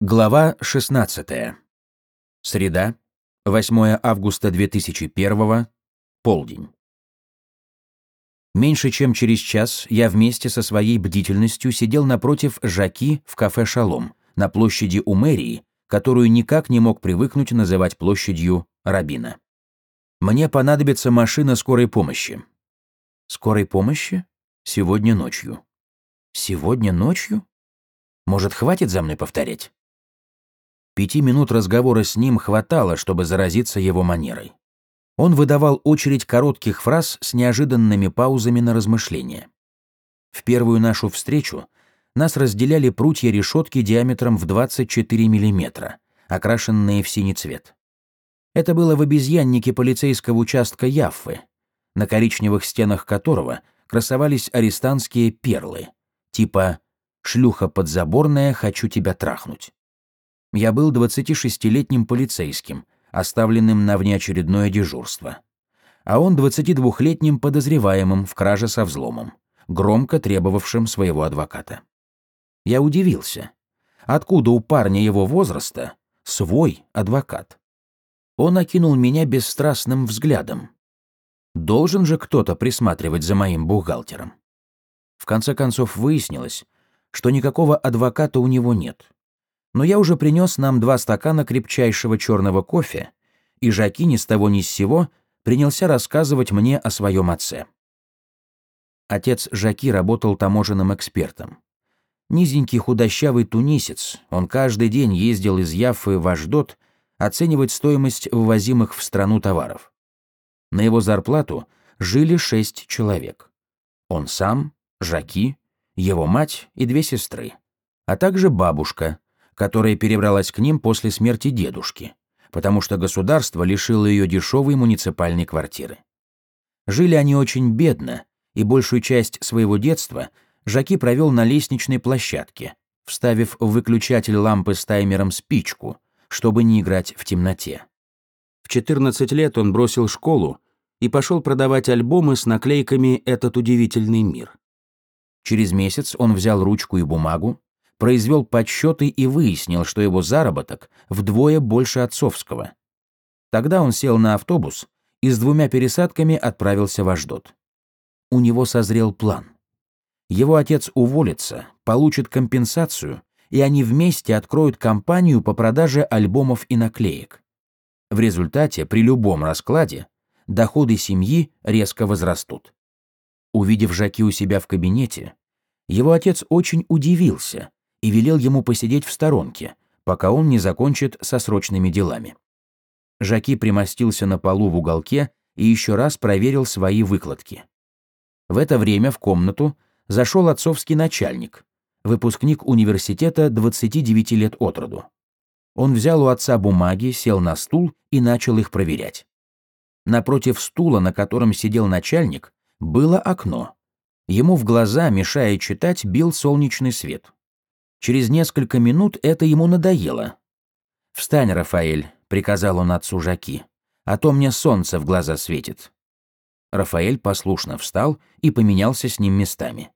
Глава 16. Среда, 8 августа 2001, полдень. Меньше чем через час я вместе со своей бдительностью сидел напротив Жаки в кафе «Шалом» на площади у мэрии, которую никак не мог привыкнуть называть площадью Рабина. Мне понадобится машина скорой помощи. Скорой помощи? Сегодня ночью. Сегодня ночью? Может, хватит за мной повторять? Пяти минут разговора с ним хватало, чтобы заразиться его манерой. Он выдавал очередь коротких фраз с неожиданными паузами на размышления. В первую нашу встречу нас разделяли прутья решетки диаметром в 24 мм, окрашенные в синий цвет. Это было в обезьяннике полицейского участка Яффы, на коричневых стенах которого красовались арестантские перлы, типа «шлюха подзаборная, хочу тебя трахнуть». Я был 26-летним полицейским, оставленным на внеочередное дежурство. А он 22-летним подозреваемым в краже со взломом, громко требовавшим своего адвоката. Я удивился. Откуда у парня его возраста свой адвокат? Он окинул меня бесстрастным взглядом. Должен же кто-то присматривать за моим бухгалтером. В конце концов выяснилось, что никакого адвоката у него нет но я уже принес нам два стакана крепчайшего черного кофе, и Жаки ни с того ни с сего принялся рассказывать мне о своем отце. Отец Жаки работал таможенным экспертом. Низенький худощавый тунисец, он каждый день ездил из Яффы в Аждот оценивать стоимость вывозимых в страну товаров. На его зарплату жили шесть человек. Он сам, Жаки, его мать и две сестры, а также бабушка, которая перебралась к ним после смерти дедушки, потому что государство лишило ее дешевой муниципальной квартиры. Жили они очень бедно, и большую часть своего детства Жаки провел на лестничной площадке, вставив в выключатель лампы с таймером спичку, чтобы не играть в темноте. В 14 лет он бросил школу и пошел продавать альбомы с наклейками «Этот удивительный мир». Через месяц он взял ручку и бумагу, произвел подсчеты и выяснил, что его заработок вдвое больше отцовского. Тогда он сел на автобус и с двумя пересадками отправился в Аждот. У него созрел план. Его отец уволится, получит компенсацию, и они вместе откроют компанию по продаже альбомов и наклеек. В результате, при любом раскладе, доходы семьи резко возрастут. Увидев Жаки у себя в кабинете, его отец очень удивился и велел ему посидеть в сторонке, пока он не закончит со срочными делами. Жаки примостился на полу в уголке и еще раз проверил свои выкладки. В это время в комнату зашел отцовский начальник, выпускник университета 29 лет от роду. Он взял у отца бумаги, сел на стул и начал их проверять. Напротив стула, на котором сидел начальник, было окно. Ему в глаза, мешая читать, бил солнечный свет. Через несколько минут это ему надоело. «Встань, Рафаэль», — приказал он отцу Жаки, «а то мне солнце в глаза светит». Рафаэль послушно встал и поменялся с ним местами.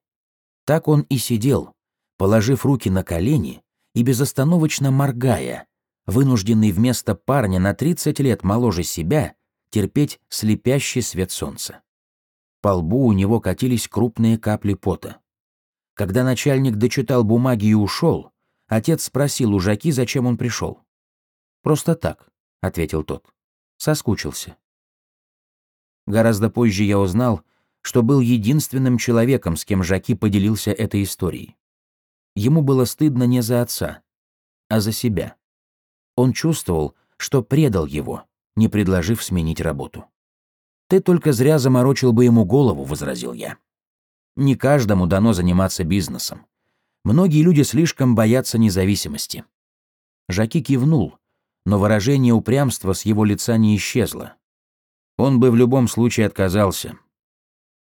Так он и сидел, положив руки на колени и безостановочно моргая, вынужденный вместо парня на 30 лет моложе себя терпеть слепящий свет солнца. По лбу у него катились крупные капли пота. Когда начальник дочитал бумаги и ушел, отец спросил у Жаки, зачем он пришел. «Просто так», — ответил тот. Соскучился. Гораздо позже я узнал, что был единственным человеком, с кем Жаки поделился этой историей. Ему было стыдно не за отца, а за себя. Он чувствовал, что предал его, не предложив сменить работу. «Ты только зря заморочил бы ему голову», — возразил я. Не каждому дано заниматься бизнесом. Многие люди слишком боятся независимости. Жаки кивнул, но выражение упрямства с его лица не исчезло. Он бы в любом случае отказался.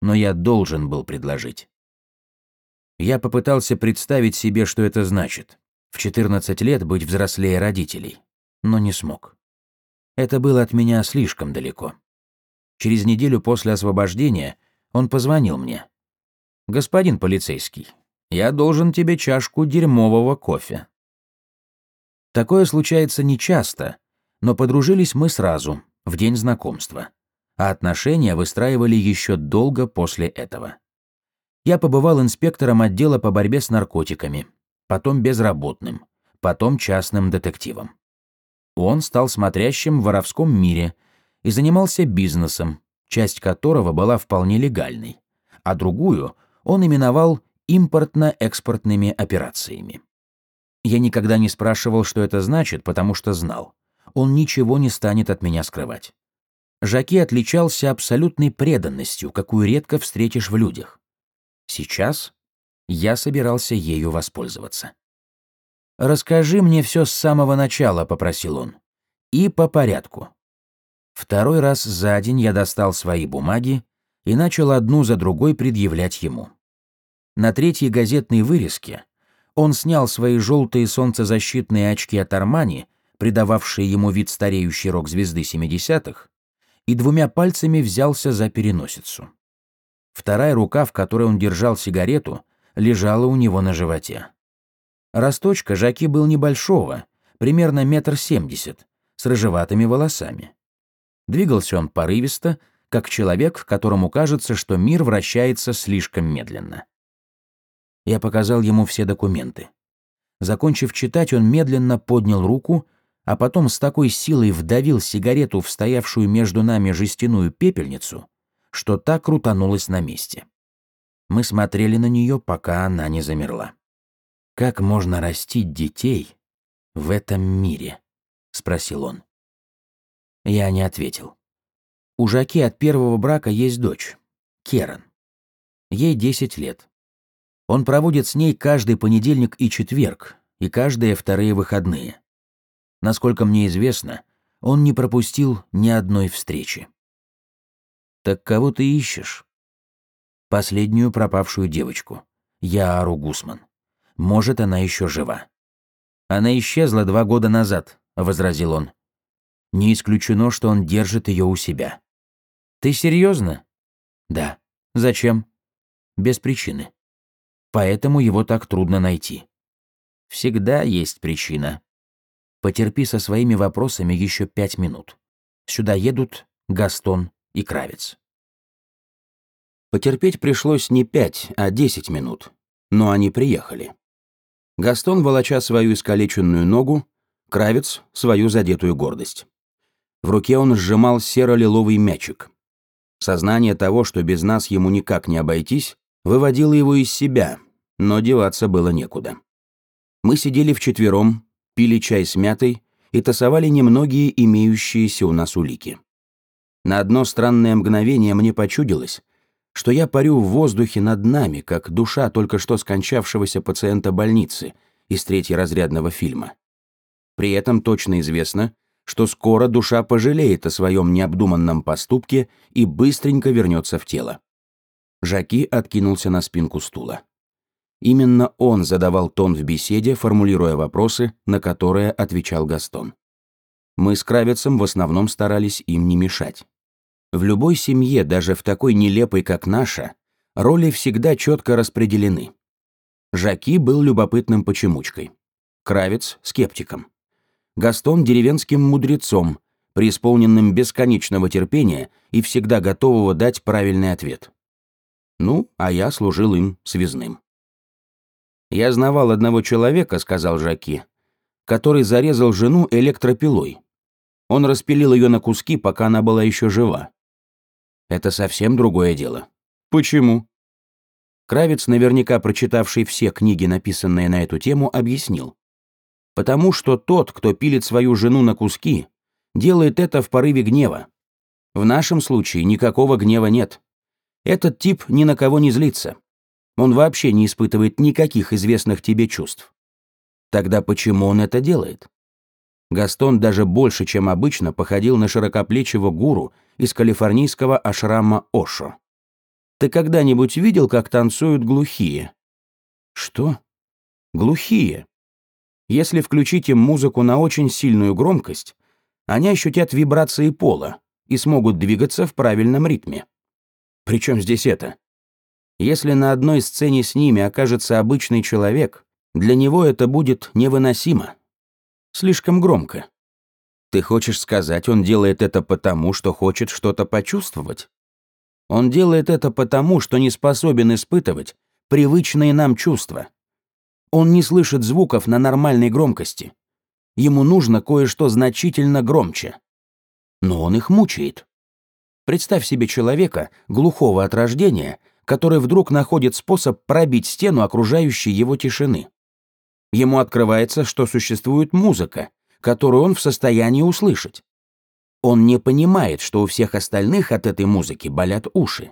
Но я должен был предложить. Я попытался представить себе, что это значит. В 14 лет быть взрослее родителей. Но не смог. Это было от меня слишком далеко. Через неделю после освобождения он позвонил мне. «Господин полицейский, я должен тебе чашку дерьмового кофе». Такое случается нечасто, но подружились мы сразу, в день знакомства, а отношения выстраивали еще долго после этого. Я побывал инспектором отдела по борьбе с наркотиками, потом безработным, потом частным детективом. Он стал смотрящим в воровском мире и занимался бизнесом, часть которого была вполне легальной, а другую он именовал импортно-экспортными операциями. Я никогда не спрашивал, что это значит, потому что знал. Он ничего не станет от меня скрывать. Жаки отличался абсолютной преданностью, какую редко встретишь в людях. Сейчас я собирался ею воспользоваться. «Расскажи мне все с самого начала», — попросил он. «И по порядку». Второй раз за день я достал свои бумаги и начал одну за другой предъявлять ему. На третьей газетной вырезке он снял свои желтые солнцезащитные очки от Армани, придававшие ему вид стареющей рок-звезды 70-х, и двумя пальцами взялся за переносицу. Вторая рука, в которой он держал сигарету, лежала у него на животе. Росточка Жаки был небольшого, примерно метр семьдесят, с рыжеватыми волосами. Двигался он порывисто, как человек, которому кажется, что мир вращается слишком медленно. Я показал ему все документы. Закончив читать, он медленно поднял руку, а потом с такой силой вдавил сигарету в стоявшую между нами жестяную пепельницу, что та крутанулась на месте. Мы смотрели на нее, пока она не замерла. «Как можно растить детей в этом мире?» — спросил он. Я не ответил. У Жаки от первого брака есть дочь, Керан. Ей 10 лет. Он проводит с ней каждый понедельник и четверг, и каждые вторые выходные. Насколько мне известно, он не пропустил ни одной встречи. «Так кого ты ищешь?» «Последнюю пропавшую девочку. Яару Гусман. Может, она еще жива». «Она исчезла два года назад», — возразил он. «Не исключено, что он держит ее у себя». «Ты серьезно?» «Да. Зачем?» «Без причины. Поэтому его так трудно найти». «Всегда есть причина», Потерпи со своими вопросами еще пять минут. Сюда едут Гастон и Кравец. Потерпеть пришлось не пять, а десять минут. Но они приехали. Гастон, волоча свою искалеченную ногу, Кравец — свою задетую гордость. В руке он сжимал серо-лиловый мячик. Сознание того, что без нас ему никак не обойтись, выводило его из себя, но деваться было некуда. Мы сидели вчетвером, пили чай с мятой и тасовали немногие имеющиеся у нас улики. На одно странное мгновение мне почудилось, что я парю в воздухе над нами, как душа только что скончавшегося пациента больницы из третьеразрядного фильма. При этом точно известно, что скоро душа пожалеет о своем необдуманном поступке и быстренько вернется в тело. Жаки откинулся на спинку стула. Именно он задавал тон в беседе, формулируя вопросы, на которые отвечал Гастон. Мы с Кравицем в основном старались им не мешать. В любой семье, даже в такой нелепой, как наша, роли всегда четко распределены. Жаки был любопытным почемучкой. Кравец — скептиком. Гастон — деревенским мудрецом, преисполненным бесконечного терпения и всегда готового дать правильный ответ. Ну, а я служил им связным. «Я знавал одного человека», — сказал Жаки, «который зарезал жену электропилой. Он распилил ее на куски, пока она была еще жива. Это совсем другое дело. Почему? Кравец, наверняка прочитавший все книги, написанные на эту тему, объяснил. Потому что тот, кто пилит свою жену на куски, делает это в порыве гнева. В нашем случае никакого гнева нет. Этот тип ни на кого не злится. Он вообще не испытывает никаких известных тебе чувств. Тогда почему он это делает? Гастон даже больше, чем обычно, походил на широкоплечего гуру из калифорнийского ашрама Ошо. Ты когда-нибудь видел, как танцуют глухие? Что? Глухие. Если включить им музыку на очень сильную громкость, они ощутят вибрации пола и смогут двигаться в правильном ритме. Причем здесь это? Если на одной сцене с ними окажется обычный человек, для него это будет невыносимо. Слишком громко. Ты хочешь сказать, он делает это потому, что хочет что-то почувствовать? Он делает это потому, что не способен испытывать привычные нам чувства. Он не слышит звуков на нормальной громкости. Ему нужно кое-что значительно громче. Но он их мучает. Представь себе человека, глухого от рождения, который вдруг находит способ пробить стену окружающей его тишины. Ему открывается, что существует музыка, которую он в состоянии услышать. Он не понимает, что у всех остальных от этой музыки болят уши.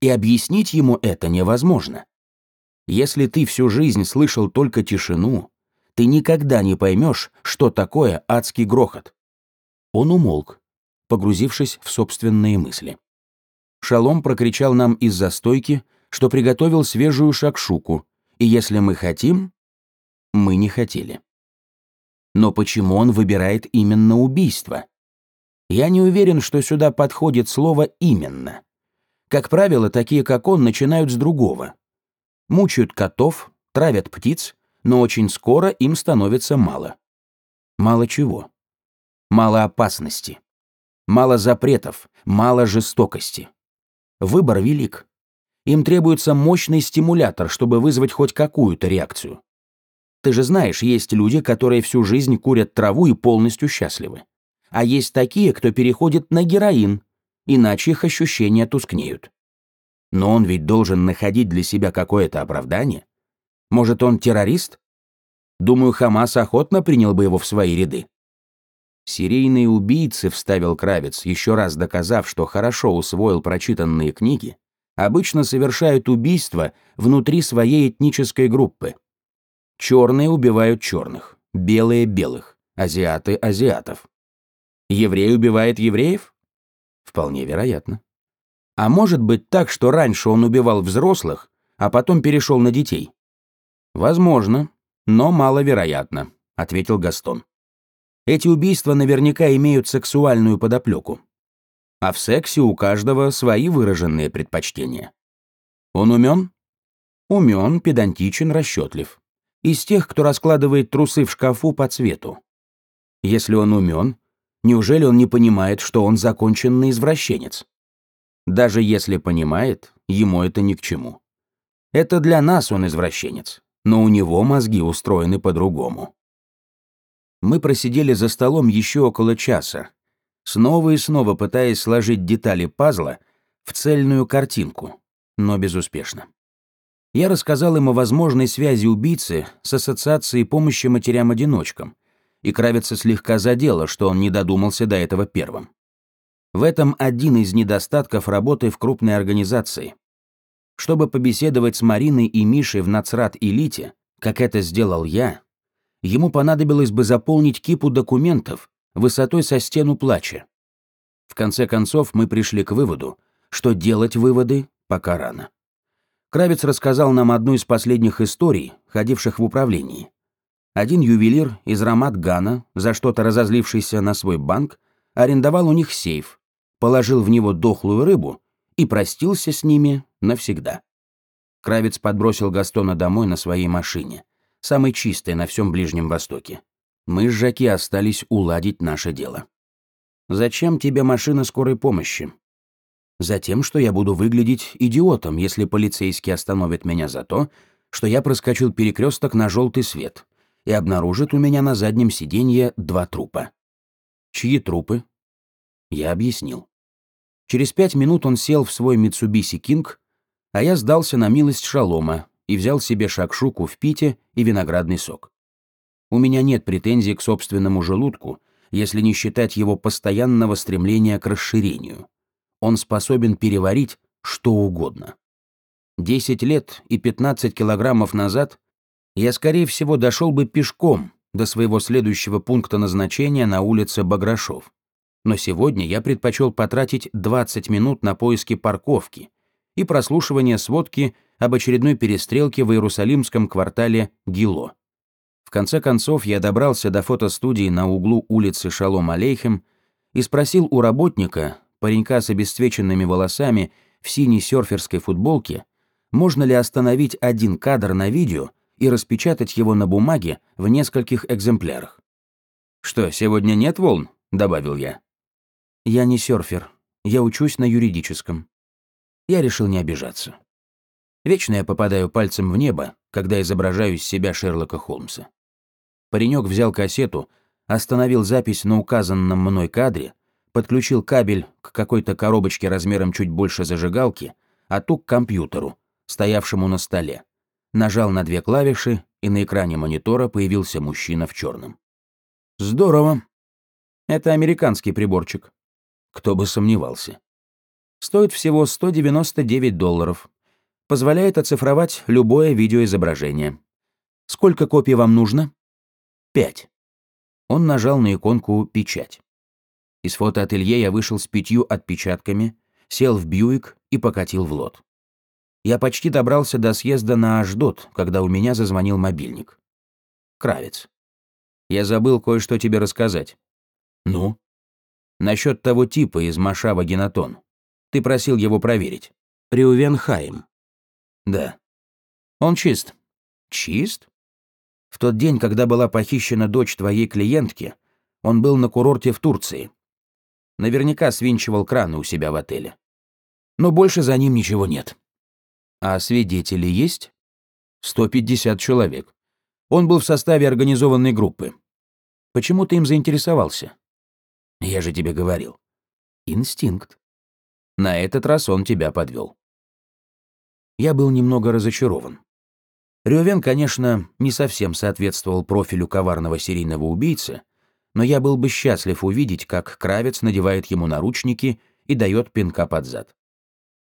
И объяснить ему это невозможно. Если ты всю жизнь слышал только тишину, ты никогда не поймешь, что такое адский грохот. Он умолк, погрузившись в собственные мысли. Шалом прокричал нам из-за стойки, что приготовил свежую шакшуку, и если мы хотим, мы не хотели. Но почему он выбирает именно убийство? Я не уверен, что сюда подходит слово «именно». Как правило, такие, как он, начинают с другого. Мучают котов, травят птиц, но очень скоро им становится мало. Мало чего? Мало опасности. Мало запретов, мало жестокости. Выбор велик. Им требуется мощный стимулятор, чтобы вызвать хоть какую-то реакцию. Ты же знаешь, есть люди, которые всю жизнь курят траву и полностью счастливы. А есть такие, кто переходит на героин, иначе их ощущения тускнеют. Но он ведь должен находить для себя какое-то оправдание. Может, он террорист? Думаю, Хамас охотно принял бы его в свои ряды. Серийные убийцы, вставил Кравец, еще раз доказав, что хорошо усвоил прочитанные книги, обычно совершают убийства внутри своей этнической группы. Черные убивают черных, белые – белых, азиаты – азиатов. Еврей убивает евреев? Вполне вероятно. А может быть так, что раньше он убивал взрослых, а потом перешел на детей? Возможно, но маловероятно, ответил Гастон. Эти убийства наверняка имеют сексуальную подоплеку. А в сексе у каждого свои выраженные предпочтения. Он умен? Умен, педантичен, расчетлив из тех, кто раскладывает трусы в шкафу по цвету. Если он умен, неужели он не понимает, что он законченный извращенец? Даже если понимает, ему это ни к чему. Это для нас он извращенец, но у него мозги устроены по-другому. Мы просидели за столом еще около часа, снова и снова пытаясь сложить детали пазла в цельную картинку, но безуспешно. Я рассказал им о возможной связи убийцы с ассоциацией помощи матерям-одиночкам, и Кравица слегка задела, что он не додумался до этого первым. В этом один из недостатков работы в крупной организации. Чтобы побеседовать с Мариной и Мишей в Нацрат-элите, как это сделал я, ему понадобилось бы заполнить кипу документов высотой со стену плача. В конце концов, мы пришли к выводу, что делать выводы пока рано. Кравец рассказал нам одну из последних историй, ходивших в управлении. Один ювелир из Рамат-Гана, за что-то разозлившийся на свой банк, арендовал у них сейф, положил в него дохлую рыбу и простился с ними навсегда. Кравец подбросил Гастона домой на своей машине, самой чистой на всем Ближнем Востоке. Мы с Жаки остались уладить наше дело. «Зачем тебе машина скорой помощи?» Затем, что я буду выглядеть идиотом, если полицейский остановит меня за то, что я проскочил перекресток на желтый свет и обнаружит у меня на заднем сиденье два трупа. Чьи трупы? Я объяснил. Через пять минут он сел в свой Mitsubishi Кинг, а я сдался на милость Шалома и взял себе шакшуку в пите и виноградный сок. У меня нет претензий к собственному желудку, если не считать его постоянного стремления к расширению он способен переварить что угодно. 10 лет и 15 килограммов назад я, скорее всего, дошел бы пешком до своего следующего пункта назначения на улице Баграшов. Но сегодня я предпочел потратить 20 минут на поиски парковки и прослушивание сводки об очередной перестрелке в иерусалимском квартале Гило. В конце концов, я добрался до фотостудии на углу улицы Шалом Алейхем и спросил у работника, паренька с обесцвеченными волосами в синей серферской футболке, можно ли остановить один кадр на видео и распечатать его на бумаге в нескольких экземплярах. «Что, сегодня нет волн?» — добавил я. «Я не серфер. Я учусь на юридическом». Я решил не обижаться. Вечно я попадаю пальцем в небо, когда изображаю из себя Шерлока Холмса. Паренек взял кассету, остановил запись на указанном мной кадре, подключил кабель к какой-то коробочке размером чуть больше зажигалки, а ту к компьютеру, стоявшему на столе. Нажал на две клавиши, и на экране монитора появился мужчина в черном. Здорово. Это американский приборчик. Кто бы сомневался. Стоит всего 199 долларов. Позволяет оцифровать любое видеоизображение. Сколько копий вам нужно? Пять. Он нажал на иконку «Печать». Из фотоателье я вышел с пятью отпечатками, сел в Бьюик и покатил в лот. Я почти добрался до съезда на Аждот, когда у меня зазвонил мобильник. Кравец. Я забыл кое-что тебе рассказать. Ну? Насчет того типа из Машава Генатон. Ты просил его проверить. Риувенхайм. Да. Он чист. Чист? В тот день, когда была похищена дочь твоей клиентки, он был на курорте в Турции. Наверняка свинчивал краны у себя в отеле. Но больше за ним ничего нет. А свидетели есть? 150 человек. Он был в составе организованной группы. Почему ты им заинтересовался? Я же тебе говорил. Инстинкт. На этот раз он тебя подвел. Я был немного разочарован. Рёвен, конечно, не совсем соответствовал профилю коварного серийного убийцы, но я был бы счастлив увидеть, как Кравец надевает ему наручники и дает пинка под зад.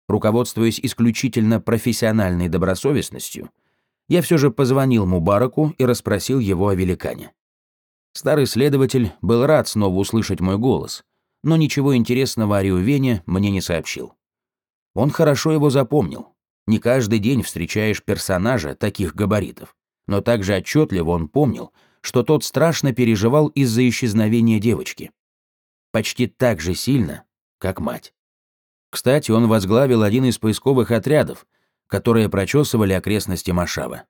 Руководствуясь исключительно профессиональной добросовестностью, я все же позвонил Мубараку и расспросил его о великане. Старый следователь был рад снова услышать мой голос, но ничего интересного о Риувене мне не сообщил. Он хорошо его запомнил. Не каждый день встречаешь персонажа таких габаритов, но также отчетливо он помнил, что тот страшно переживал из-за исчезновения девочки. Почти так же сильно, как мать. Кстати, он возглавил один из поисковых отрядов, которые прочесывали окрестности Машава.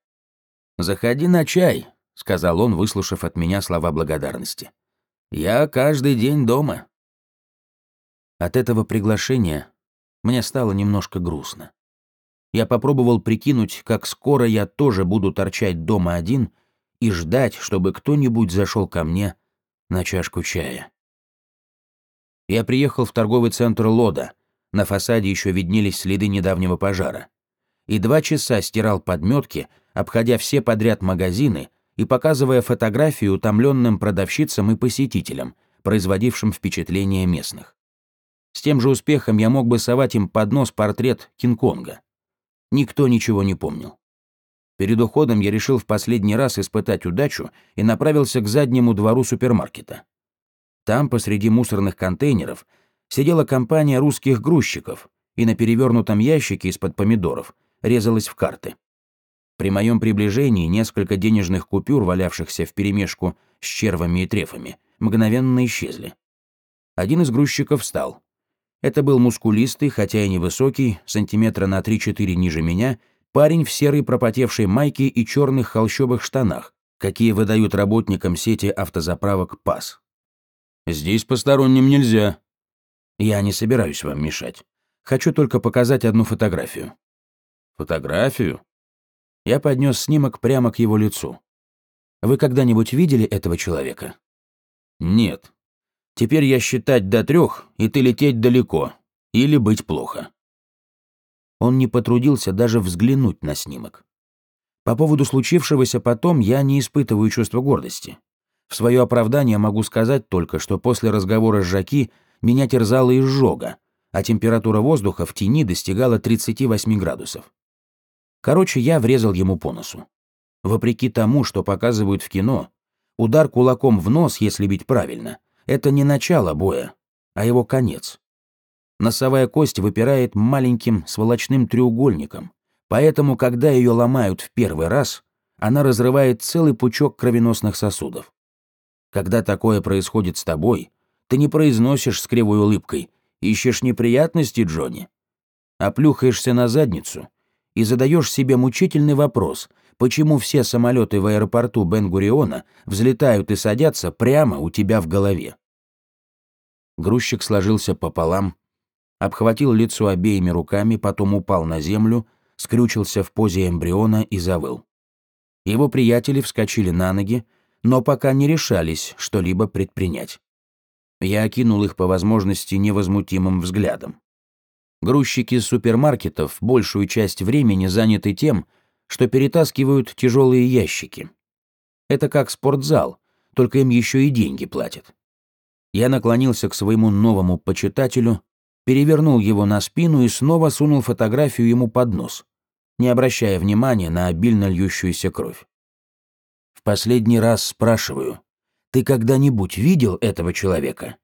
«Заходи на чай», — сказал он, выслушав от меня слова благодарности. «Я каждый день дома». От этого приглашения мне стало немножко грустно. Я попробовал прикинуть, как скоро я тоже буду торчать дома один — и ждать, чтобы кто-нибудь зашел ко мне на чашку чая. Я приехал в торговый центр Лода. На фасаде еще виднелись следы недавнего пожара. И два часа стирал подметки, обходя все подряд магазины и показывая фотографии утомленным продавщицам и посетителям, производившим впечатление местных. С тем же успехом я мог бы совать им под нос портрет Кинг-Конга. Никто ничего не помнил. Перед уходом я решил в последний раз испытать удачу и направился к заднему двору супермаркета. Там, посреди мусорных контейнеров, сидела компания русских грузчиков, и на перевернутом ящике из-под помидоров резалась в карты. При моем приближении несколько денежных купюр, валявшихся вперемешку с червами и трефами, мгновенно исчезли. Один из грузчиков встал. Это был мускулистый, хотя и невысокий, сантиметра на 3-4 ниже меня, Парень в серой пропотевшей майке и черных холщовых штанах, какие выдают работникам сети автозаправок ПАС. «Здесь посторонним нельзя». «Я не собираюсь вам мешать. Хочу только показать одну фотографию». «Фотографию?» Я поднес снимок прямо к его лицу. «Вы когда-нибудь видели этого человека?» «Нет. Теперь я считать до трех, и ты лететь далеко. Или быть плохо». Он не потрудился даже взглянуть на снимок. По поводу случившегося потом я не испытываю чувства гордости. В свое оправдание могу сказать только, что после разговора с Жаки меня терзала изжога, а температура воздуха в тени достигала 38 градусов. Короче, я врезал ему по носу. Вопреки тому, что показывают в кино, удар кулаком в нос, если бить правильно, это не начало боя, а его конец. Носовая кость выпирает маленьким сволочным треугольником, поэтому, когда ее ломают в первый раз, она разрывает целый пучок кровеносных сосудов. Когда такое происходит с тобой, ты не произносишь с кривой улыбкой «Ищешь неприятности, Джонни?» Оплюхаешься на задницу и задаешь себе мучительный вопрос, почему все самолеты в аэропорту Бен-Гуриона взлетают и садятся прямо у тебя в голове. Грузчик сложился пополам, обхватил лицо обеими руками, потом упал на землю, скрючился в позе эмбриона и завыл. Его приятели вскочили на ноги, но пока не решались что-либо предпринять. Я окинул их по возможности невозмутимым взглядом. Грузчики супермаркетов большую часть времени заняты тем, что перетаскивают тяжелые ящики. Это как спортзал, только им еще и деньги платят. Я наклонился к своему новому почитателю, перевернул его на спину и снова сунул фотографию ему под нос, не обращая внимания на обильно льющуюся кровь. В последний раз спрашиваю, ты когда-нибудь видел этого человека?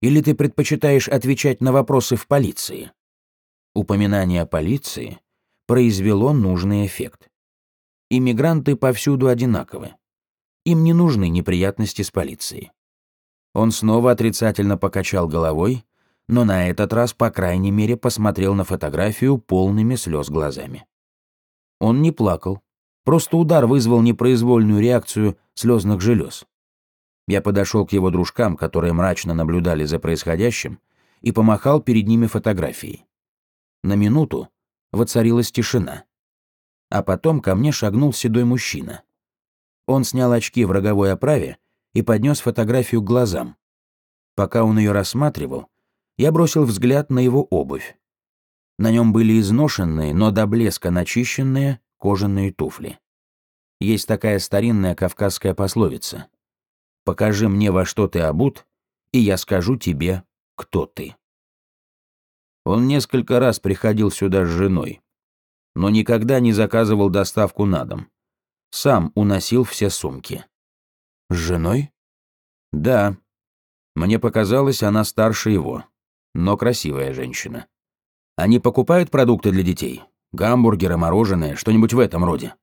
Или ты предпочитаешь отвечать на вопросы в полиции? Упоминание о полиции произвело нужный эффект. Иммигранты повсюду одинаковы. Им не нужны неприятности с полицией. Он снова отрицательно покачал головой, но на этот раз, по крайней мере, посмотрел на фотографию полными слез глазами. Он не плакал, просто удар вызвал непроизвольную реакцию слезных желез. Я подошел к его дружкам, которые мрачно наблюдали за происходящим, и помахал перед ними фотографией. На минуту воцарилась тишина. А потом ко мне шагнул седой мужчина. Он снял очки в роговой оправе и поднес фотографию к глазам. Пока он ее рассматривал, я бросил взгляд на его обувь. На нем были изношенные, но до блеска начищенные кожаные туфли. Есть такая старинная кавказская пословица. «Покажи мне, во что ты обут, и я скажу тебе, кто ты». Он несколько раз приходил сюда с женой, но никогда не заказывал доставку на дом. Сам уносил все сумки. С женой? Да. Мне показалось, она старше его, но красивая женщина. Они покупают продукты для детей? Гамбургеры, мороженое, что-нибудь в этом роде?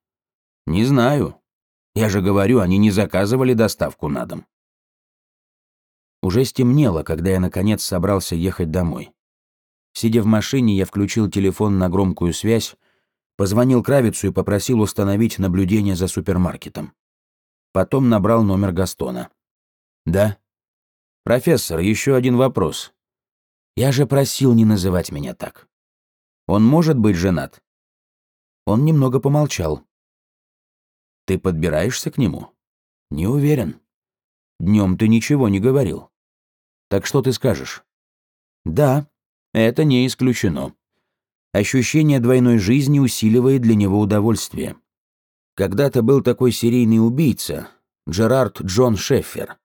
Не знаю. Я же говорю, они не заказывали доставку на дом. Уже стемнело, когда я наконец собрался ехать домой. Сидя в машине, я включил телефон на громкую связь, позвонил Кравицу и попросил установить наблюдение за супермаркетом. Потом набрал номер Гастона. «Да?» «Профессор, еще один вопрос. Я же просил не называть меня так. Он может быть женат?» Он немного помолчал. «Ты подбираешься к нему?» «Не уверен. Днем ты ничего не говорил. Так что ты скажешь?» «Да, это не исключено. Ощущение двойной жизни усиливает для него удовольствие. Когда-то был такой серийный убийца, Джерард Джон Шеффер.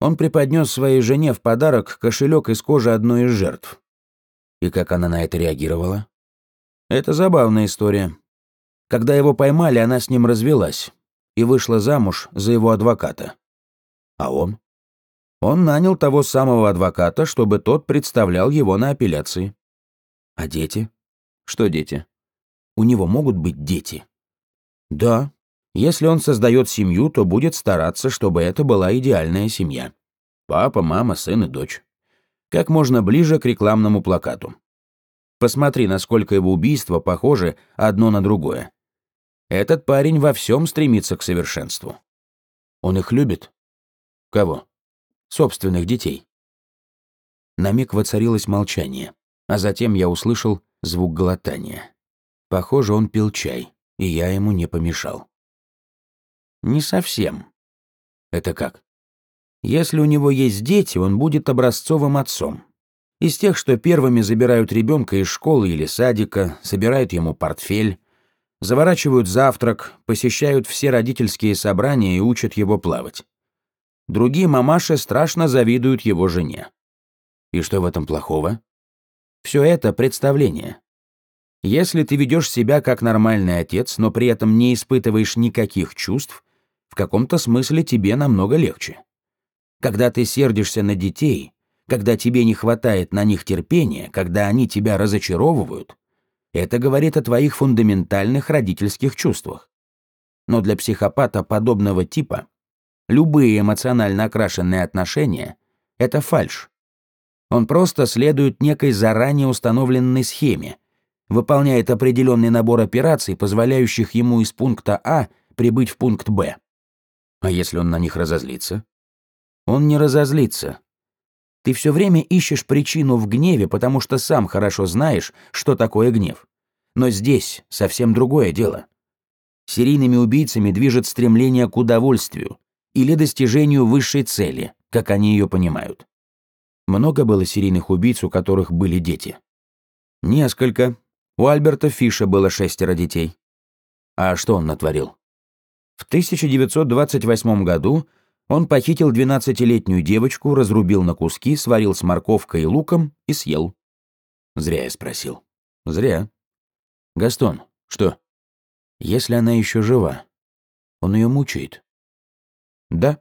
Он преподнес своей жене в подарок кошелек из кожи одной из жертв. И как она на это реагировала? Это забавная история. Когда его поймали, она с ним развелась и вышла замуж за его адвоката. А он? Он нанял того самого адвоката, чтобы тот представлял его на апелляции. А дети? Что дети? У него могут быть дети. Да, если он создает семью, то будет стараться, чтобы это была идеальная семья. Папа, мама, сын и дочь. Как можно ближе к рекламному плакату. Посмотри, насколько его убийства похожи одно на другое. Этот парень во всем стремится к совершенству. Он их любит? Кого? Собственных детей. На миг воцарилось молчание, а затем я услышал звук глотания. Похоже, он пил чай и я ему не помешал. Не совсем. Это как? Если у него есть дети, он будет образцовым отцом. Из тех, что первыми забирают ребенка из школы или садика, собирают ему портфель, заворачивают завтрак, посещают все родительские собрания и учат его плавать. Другие мамаши страшно завидуют его жене. И что в этом плохого? Все это представление. Если ты ведешь себя как нормальный отец, но при этом не испытываешь никаких чувств, в каком-то смысле тебе намного легче. Когда ты сердишься на детей, когда тебе не хватает на них терпения, когда они тебя разочаровывают, это говорит о твоих фундаментальных родительских чувствах. Но для психопата подобного типа любые эмоционально окрашенные отношения — это фальшь. Он просто следует некой заранее установленной схеме, выполняет определенный набор операций, позволяющих ему из пункта А прибыть в пункт Б. А если он на них разозлится? Он не разозлится. Ты все время ищешь причину в гневе, потому что сам хорошо знаешь, что такое гнев. Но здесь совсем другое дело. Серийными убийцами движет стремление к удовольствию или достижению высшей цели, как они ее понимают. Много было серийных убийц, у которых были дети. Несколько. У Альберта Фиша было шестеро детей. А что он натворил? В 1928 году он похитил 12-летнюю девочку, разрубил на куски, сварил с морковкой и луком и съел. Зря я спросил. Зря. Гастон, что? Если она еще жива, он ее мучает. Да.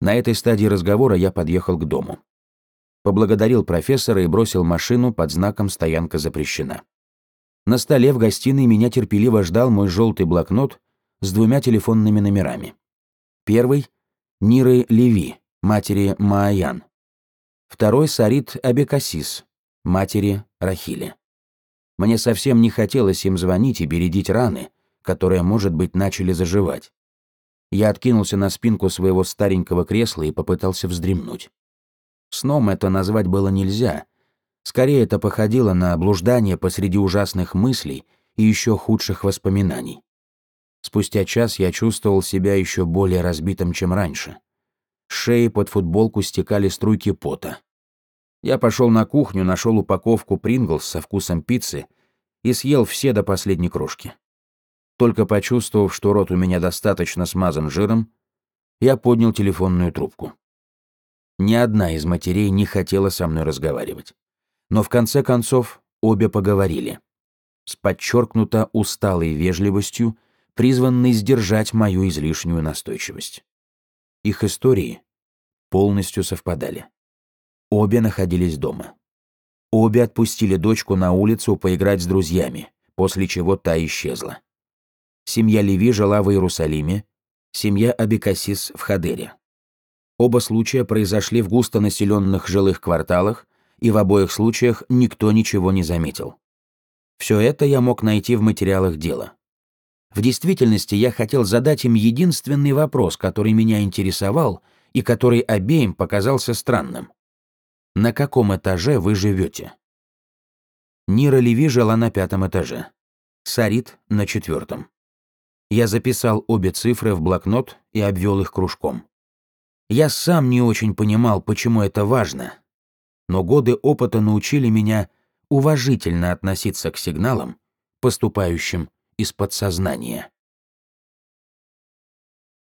На этой стадии разговора я подъехал к дому. Поблагодарил профессора и бросил машину под знаком «Стоянка запрещена». На столе в гостиной меня терпеливо ждал мой желтый блокнот с двумя телефонными номерами. Первый — Ниры Леви, матери Мааян. Второй — Сарит Абекасис, матери Рахили. Мне совсем не хотелось им звонить и бередить раны, которые, может быть, начали заживать. Я откинулся на спинку своего старенького кресла и попытался вздремнуть. Сном это назвать было нельзя. Скорее, это походило на блуждание посреди ужасных мыслей и еще худших воспоминаний. Спустя час я чувствовал себя еще более разбитым, чем раньше. С шеи под футболку стекали струйки пота. Я пошел на кухню, нашел упаковку Принглс со вкусом пиццы и съел все до последней крошки. Только почувствовав, что рот у меня достаточно смазан жиром, я поднял телефонную трубку. Ни одна из матерей не хотела со мной разговаривать. Но в конце концов обе поговорили. С подчеркнуто усталой вежливостью призванный сдержать мою излишнюю настойчивость. Их истории полностью совпадали. Обе находились дома. Обе отпустили дочку на улицу поиграть с друзьями, после чего та исчезла. Семья Леви жила в Иерусалиме, семья Абикасис в Хадере. Оба случая произошли в густонаселенных жилых кварталах, и в обоих случаях никто ничего не заметил. Все это я мог найти в материалах дела. В действительности я хотел задать им единственный вопрос, который меня интересовал и который обеим показался странным. На каком этаже вы живете? Нира Леви жила на пятом этаже. Сарит — на четвертом. Я записал обе цифры в блокнот и обвел их кружком. Я сам не очень понимал, почему это важно, но годы опыта научили меня уважительно относиться к сигналам, поступающим из подсознания.